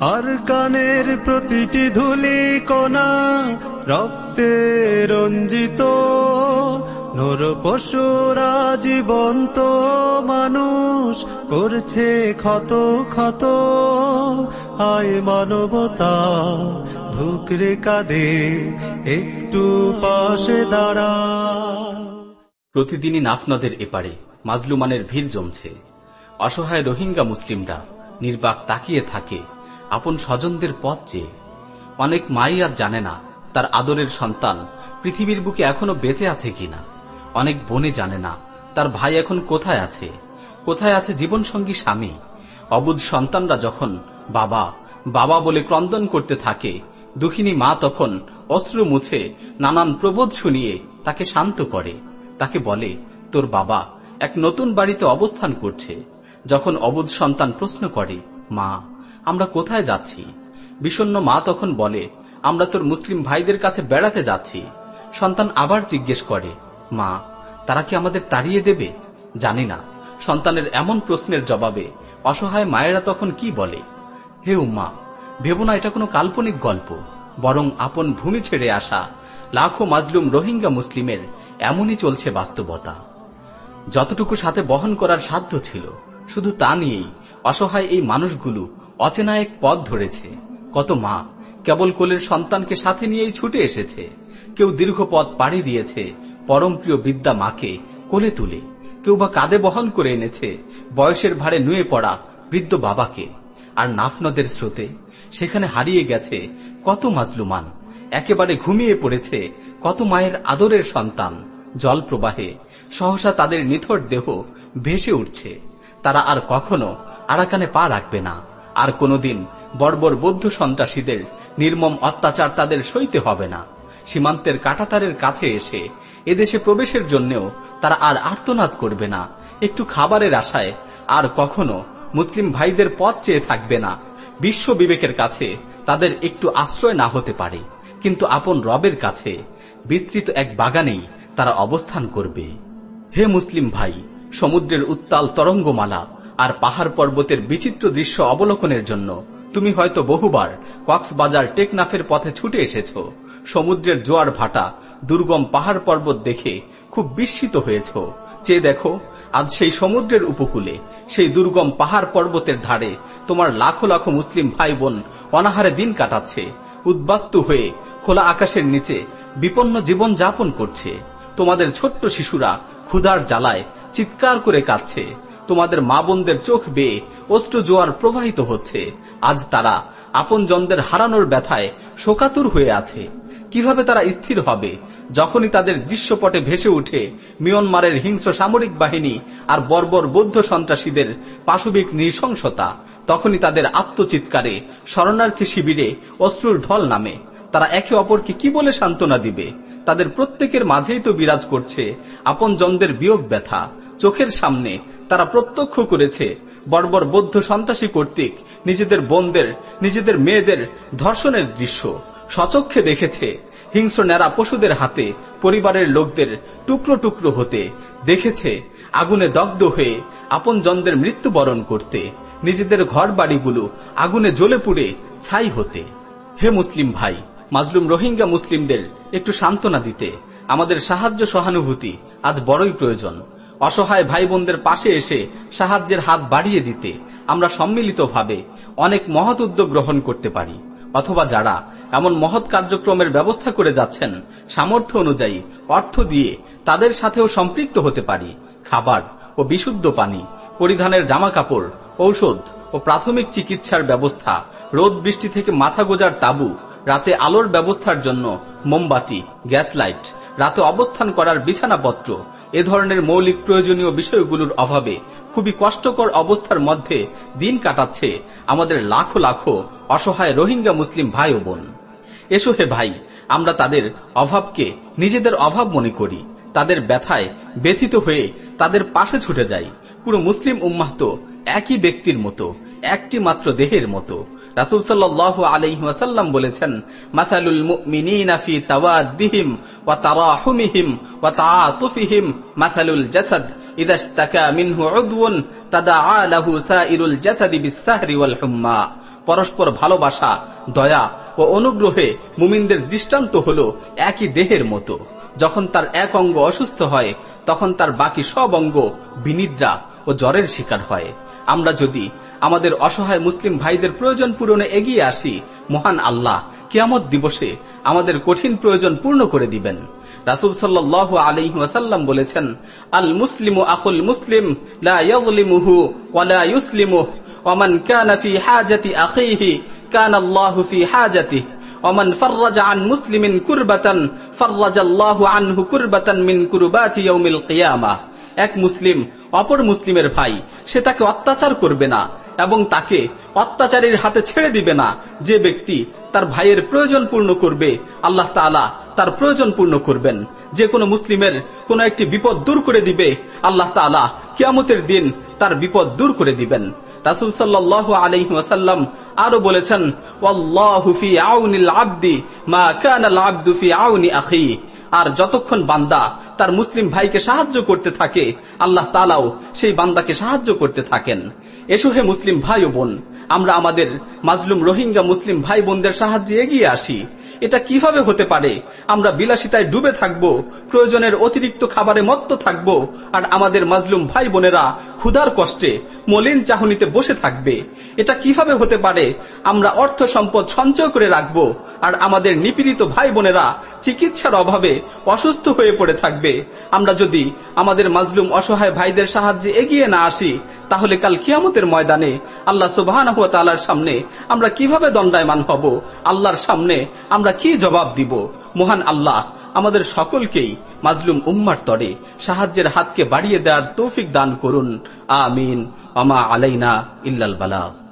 আর কানের প্রতিটি ধুলি কোনা রক্তে রঞ্জিত। নর পশুরা জীবন্ত মানুষ করছে ক্ষত ক্ষত। আয় মানবতা, ধুকরে কাঁদে, একটু পাশে দাঁড়া। প্রতিদিনই নাফনদের এপারে মাজলুমানের ভিড় জমছে। অসহায় রোহিঙ্গা মুসলিমরা নির্বাক তাকিয়ে থাকে আপন স্বজনদের পথ চেয়ে অনেক মাই আর জানে না তার আদরের সন্তান পৃথিবীর বুকে এখনও বেঁচে আছে কিনা অনেক বোনে জানে না তার ভাই এখন কোথায় আছে। কোথায় আছে জীবনসঙ্গী স্বামী। অবুধ সন্তানরা যখন বাবা বাবা বলে ক্রন্দন করতে থাকে, দুঃখিনী মা তখন অস্ত্র মুছে নানান প্রবোধ শুনিয়ে তাকে শান্ত করে। তাকে বলে, তোর বাবা এক নতুন বাড়িতে অবস্থান করছে। যখন অবুধ সন্তান প্রশ্ন করে, মা আমরা কোথায় যাচ্ছি? বিষণ্ন মা তখন বলে, আমরা তোর মুসলিম ভাইদের কাছে বেড়াতে যাচ্ছি। সন্তান আবার জিজ্ঞেস করে, মা, তারা কি আমাদের তাড়িয়ে দেবে? জানি না। সন্তানের এমন প্রশ্নের জবাবে অসহায় মায়েরা তখন কি বলে? হে উম্মা, ভেব না এটা কোনো কাল্পনিক গল্প। বরং আপন ভূমি ছেড়ে আসা লাখো মাজলুম রোহিঙ্গা মুসলিমের এমনই চলছে বাস্তবতা। যতটুকু সাথে বহন করার সাধ্য ছিল, শুধু তা নিয়েই অসহায় এই মানুষগুলো অচেনা এক পথ ধরেছে। কত মা, কেবল কোলের সন্তানকে সাথে নিয়েই ছুটে এসেছে। কেউ দীর্ঘ পথ পাড়ি দিয়েছে, পরম প্রিয় বিদ্যা মাকে কোলে তুলে। কেউ বা কাঁধে বহন করে এনেছে, বয়সের ভারে নুয়ে পড়া বৃদ্ধ বাবাকে। আর নাফনদের স্রোতে সেখানে হারিয়ে গেছে কত মাজলুমান। একেবারে ঘুমিয়ে পড়েছে কত মায়ের আদরের সন্তান। জল প্রবাহে সহসা তাদের নিথর দেহ ভেসে উঠছে। তারা আর কখনো আরাকানে পা রাখবে না। আর কোনোদিন বর্বর বৌদ্ধ সন্ত্রাসীদের নির্মম অত্যাচার তাদের সইতে হবে না। সীমান্তের কাটাতারের কাছে এসে এদেশে প্রবেশের জন্যও তারা আর আর্তনাদ করবে না। একটু খাবারের আশায় আর কখনো মুসলিম ভাইদের পথ চেয়ে থাকবে না। বিশ্ব বিবেকের কাছে তাদের একটু আশ্রয় না হতে পারে। কিন্তু আপন রবের কাছে বিস্তৃত এক বাগানেই তারা অবস্থান করবে। হে মুসলিম ভাই, সমুদ্রের উত্তাল তরঙ্গমালা আর পাহাড় পর্বতের বিচিত্র দৃশ্য অবলোকনের জন্য। তুমি হয়তো বহুবার কক্সবাজার টেকনাফের পথে ছুটে এসেছ। সমুদ্রের জোয়ার ভাটা, দুর্গম পাহাড় পর্বত দেখে খুব বিস্মিত হয়েছ। চেয়ে দেখো, আজ সেই সমুদ্রের উপকূলে, সেই দুর্গম পাহাড় পর্বতের ধারে তোমার লাখো লাখো মুসলিম ভাই বোন অনাহারে দিন কাটাচ্ছে। উদ্বাস্তু হয়ে খোলা আকাশের নিচে বিপন্ন জীবন যাপন করছে। তোমাদের ছোট্ট শিশুরা ক্ষুধার জ্বালায় চিৎকার করে কাঁদছে। তোমাদের মা বোনদের চোখ বেয়ে অস্ত্র জোয়ার প্রবাহিত হচ্ছে। আজ তারা আপন জনদের হারানোর ব্যথায় শোকাতুর হয়ে আছে। কীভাবে তারা স্থির হবে? যখনই তাদের দৃশ্যপটে ভেসে উঠে মিয়ানমারের হিংস্র সামরিক বাহিনী আর বর্বর বৌদ্ধ সন্ত্রাসীদের পাশবিক নৃশংসতা, তখনই তাদের আত্মচিৎকারে শরণার্থী শিবিরে অশ্রুর ঢল নামে। তারা একে অপরকে কি বলে সান্ত্বনা দিবে? তাদের প্রত্যেকের মাঝেই তো বিরাজ করছে আপন জনদের বিয়োগ ব্যথা। চোখের সামনে তারা প্রত্যক্ষ করেছে। বর্বর বৌদ্ধ সন্ত্রাসী কর্তৃক নিজেদের বোনদের, নিজেদের মেয়েদের ধর্ষণের দৃশ্য সচক্ষে দেখেছে। হিংস্র ন্যাড়া পশুদের হাতে পরিবারের লোকদের টুকরো টুকরো হতে দেখেছে। আগুনে দগ্ধ হয়ে আপন জনদের মৃত্যুবরণ করতে, নিজেদের ঘর বাড়িগুলো আগুনে জ্বলে পুড়ে ছাই হতে। হে মুসলিম ভাই, মাজলুম রোহিঙ্গা মুসলিমদের একটু সান্ত্বনা দিতে। আমাদের সাহায্য সহানুভূতি আজ বড়ই প্রয়োজন। অসহায় ভাই বোনদের পাশে এসে সাহায্যের হাত বাড়িয়ে দিতে আমরা সম্মিলিতভাবে অনেক মহৎ উদ্যোগ গ্রহণ করতে পারি। অথবা যারা এমন মহৎ কার্যক্রমের ব্যবস্থা করে যাচ্ছেন, সামর্থ্য অনুযায়ী অর্থ দিয়ে তাদের সাথেও সম্পৃক্ত হতে পারি। খাবার ও বিশুদ্ধ পানি, পরিধানের জামা কাপড় ঔষধ ও প্রাথমিক চিকিৎসার ব্যবস্থা, রোদ বৃষ্টি থেকে মাথা গোজার তাবু, রাতে আলোর ব্যবস্থার জন্য মোমবাতি গ্যাস লাইট রাতে অবস্থান করার বিছানাপত্র এ ধরনের মৌলিক প্রয়োজনীয় বিষয়গুলোর অভাবে খুবই কষ্টকর অবস্থার মধ্যে দিন কাটাচ্ছে আমাদের লাখো লাখো অসহায় রোহিঙ্গা মুসলিম ভাই ও বোন। এসো হে ভাই, আমরা তাদের অভাবকে নিজেদের অভাব মনে করি। তাদের ব্যথায় ব্যথিত হয়ে তাদের পাশে ছুটে যাই। পুরো মুসলিম উম্মাহ তো একই ব্যক্তির মতো, একটি মাত্র দেহের মতো। রাসুল সাল্লাহ আলহিহাসাল্লাম বলেছেন, মাসালুল মুমিনিনা ফি তাওয়াদ্দিহিম ওয়া তারাহুমিহিম ওয়া তাআতুফিহিম মাসালুল জাসাদ। ইদা ইশতাকা মিনহু উদওয়ুন, তাদাআ লাহু সাইরুল জাসাদি পরস্পর ভালোবাসা, দয়া ও অনুগ্রহে মুমিনদের দৃষ্টান্ত হল একই দেহের মতো। যখন তার এক অঙ্গ অসুস্থ হয়, তখন তার বাকি সব অঙ্গ বিনিদ্রা ও জ্বরের শিকার হয়। আমরা যদি আমাদের অসহায় মুসলিম ভাইদের প্রয়োজন পূরণে এগিয়ে আসি মহান আল্লাহ কিয়ামত দিবসে আমাদের কঠিন প্রয়োজন পূর্ণ করে দিবেন রাসুল সাল্লাহ আলী ওয়াসাল্লাম বলেছেন আল মুসলিম আকুল মুসলিম লা ইয়াযলিমুহু ওয়া লা ইউসলিমুহ ওমান কানা ফি হাজাতি আখিহি কানা আল্লাহু ফি হাজাতিহি ومن فرج عن مسلم كربة فرج الله عنه كربة من كربات يوم القيامة এক মুসলিম অপর মুসলিমের ভাই সে তাকে অত্যাচার করবে না এবং তাকে অত্যাচারীর হাতে ছেড়ে দিবে না। যে ব্যক্তি তার ভাইয়ের প্রয়োজন পূর্ণ করবে, আল্লাহ তালা তার প্রয়োজন পূর্ণ করবেন। যে কোনো মুসলিমের কোন একটি বিপদ দূর করে দিবে, আল্লাহ তালা কিয়ামতের দিন তার বিপদ দূর করে দিবেন। রাসুল সাল্লাহ আরও বলেছেন মা আউনি আখি। আর যতক্ষণ বান্দা তার মুসলিম ভাইকে সাহায্য করতে থাকে, আল্লাহ তালাও সেই বান্দাকে সাহায্য করতে থাকেন। এসো হে মুসলিম ভাই ও বোন, আমরা আমাদের মাজলুম রোহিঙ্গা মুসলিম ভাই বোনদের সাহায্যে এগিয়ে আসি। এটা কীভাবে হতে পারে? আমরা বিলাসিতায় ডুবে থাকব, প্রয়োজনের অতিরিক্ত খাবারে মত্ত থাকব, আর আমাদের মাজলুম ভাই বোনেরা ক্ষুধার কষ্টে মলিন চাহনিতে বসে থাকবে। এটা কীভাবে হতে পারে? আমরা অর্থ সম্পদ সঞ্চয় করে রাখব, আর আমাদের নিপীড়িত ভাই বোনেরা চিকিৎসার অভাবে অসুস্থ হয়ে পড়ে থাকবে। আমরা যদি আমাদের মাজলুম অসহায় ভাইদের সাহায্যে এগিয়ে না আসি, তাহলে কাল কিয়ামতের ময়দানে আল্লাহ সুবাহ সামনে আমরা কীভাবে দণ্ডায়মান হব? আল্লাহর সামনে আমরা কি জবাব দিব? মহান আল্লাহ, আমাদের সকলকেই মাজলুম উম্মার তরে সাহায্যের হাতকে বাড়িয়ে দেওয়ার তৌফিক দান করুন। আমিন। আমা আলাইনা ইল্লাল বালাগ।